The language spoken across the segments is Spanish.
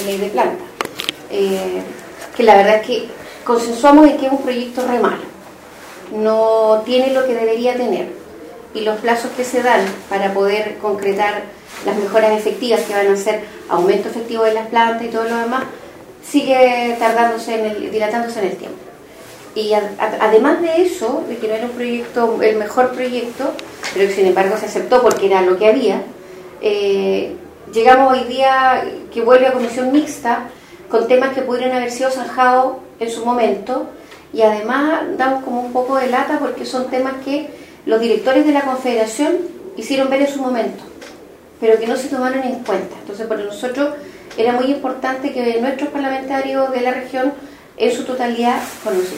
de ley de planta. Eh, que la verdad es que consensuamos en que es un proyecto re malo. No tiene lo que debería tener. Y los plazos que se dan para poder concretar las mejoras efectivas que van a ser aumento efectivo de las plantas y todo lo demás, sigue tardándose en el, dilatándose en el tiempo. Y además de eso, de que no era un proyecto, el mejor proyecto, pero que sin embargo se aceptó porque era lo que había, eh, llegamos hoy día que vuelve a comisión mixta con temas que pudieran haber sido zanjados en su momento y además damos como un poco de lata porque son temas que los directores de la confederación hicieron ver en su momento, pero que no se tomaron en cuenta. Entonces para nosotros era muy importante que nuestros parlamentarios de la región en su totalidad,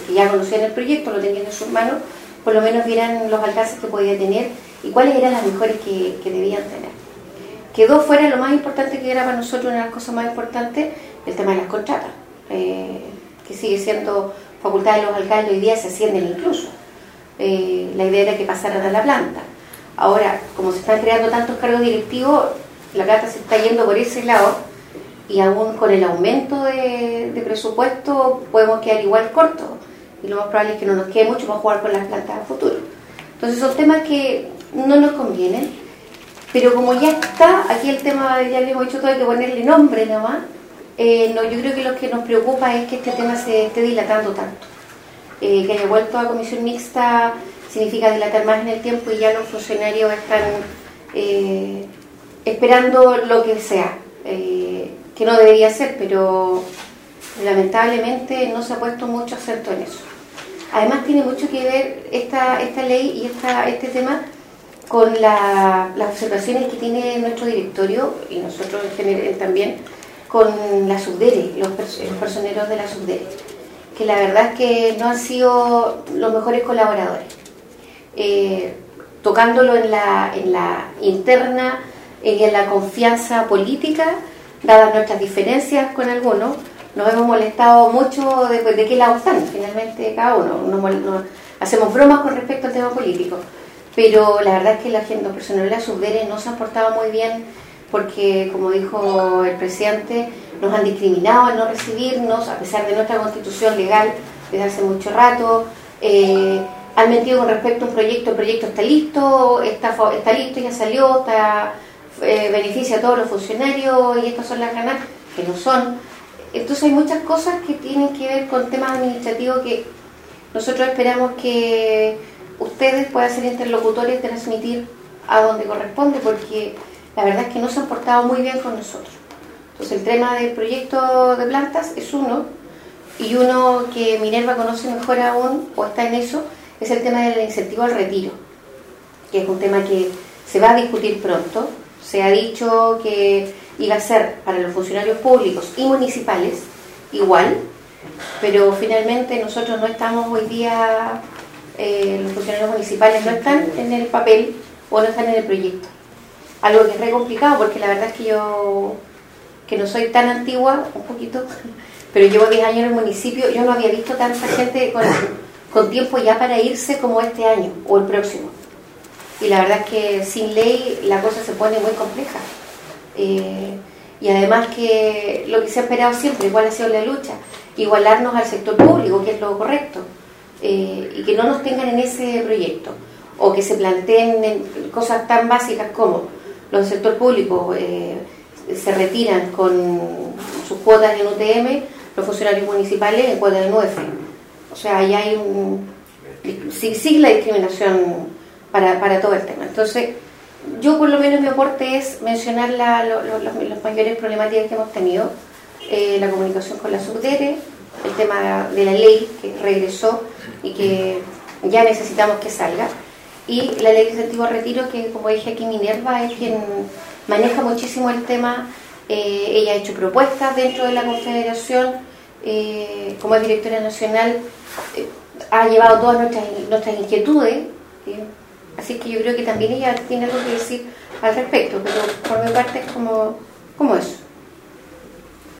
que ya conocían el proyecto, lo tenían en sus manos, por lo menos vieran los alcances que podía tener y cuáles eran las mejores que, debían tener. Quedó fuera lo más importante que era para nosotros, una de las cosas más importantes, el tema de las contratas, eh, que sigue siendo facultad de los alcaldes, hoy día se ascienden incluso. Eh, la idea era que pasaran a la planta. Ahora, como se están creando tantos cargos directivos, la plata se está yendo por ese lado y aún con el aumento de, presupuesto podemos quedar igual cortos y lo más probable es que no nos quede mucho para jugar con las plantas a futuro. Entonces son temas que no nos convienen, pero como ya está, aquí el tema, ya le hemos dicho todo, hay que ponerle nombre nada más, eh, no, yo creo que lo que nos preocupa es que este tema se esté dilatando tanto. Eh, que haya vuelto a comisión mixta significa dilatar más en el tiempo y ya los funcionarios están eh, esperando lo que sea que no debería ser, pero lamentablemente no se ha puesto mucho acento en eso. Además tiene mucho que ver esta, esta ley y esta, este tema con las observaciones que tiene nuestro directorio y nosotros en general también con la subdere, los, personeros de la subdere, que la verdad es que no han sido los mejores colaboradores. Eh, tocándolo en la, en la interna y en la confianza política, dadas nuestras diferencias con algunos, nos hemos molestado mucho de, de qué lado están, finalmente cada uno. Nos, hacemos bromas con respecto al tema político, pero la verdad es que la gente, personal de la no se han portado muy bien porque, como dijo el presidente, nos han discriminado al no recibirnos, a pesar de nuestra constitución legal desde hace mucho rato. Eh, han mentido con respecto a un proyecto, el proyecto está listo, está, está listo, ya salió, está eh, beneficia a todos los funcionarios y estas son las ganas, que no son. Entonces hay muchas cosas que tienen que ver con temas administrativos que nosotros esperamos que ustedes puedan ser interlocutores de transmitir a donde corresponde, porque la verdad es que no se han portado muy bien con nosotros. Entonces el tema del proyecto de plantas es uno, y uno que Minerva conoce mejor aún, o está en eso, es el tema del incentivo al retiro, que es un tema que se va a discutir pronto, se ha dicho que iba a ser para los funcionarios públicos y municipales igual, pero finalmente nosotros no estamos hoy día, eh, los funcionarios municipales no están en el papel o no están en el proyecto. Algo que es re complicado porque la verdad es que yo, que no soy tan antigua, un poquito, pero llevo 10 años en el municipio, yo no había visto tanta gente con, tiempo ya para irse como este año o el próximo y la verdad es que sin ley la cosa se pone muy compleja. Eh, y además que lo que se ha esperado siempre, igual ha sido la lucha, igualarnos al sector público, que es lo correcto, eh, y que no nos tengan en ese proyecto, o que se planteen cosas tan básicas como los del sector público eh, se retiran con sus cuotas en UTM, los funcionarios municipales en cuotas de UF. O sea, ya hay un... sigue la discriminación para, para todo el tema. Entonces, yo por lo menos mi aporte es mencionar la, las mayores problemáticas que hemos tenido, eh, la comunicación con la subdere, el tema de la ley que regresó y que ya necesitamos que salga, y la ley de incentivo al retiro, que como dije aquí Minerva es quien maneja muchísimo el tema, eh, ella ha hecho propuestas dentro de la confederación, eh, como directora nacional, ha llevado todas nuestras, nuestras inquietudes, Así que yo creo que también ella tiene algo que decir al respecto, pero por mi parte es como, como eso.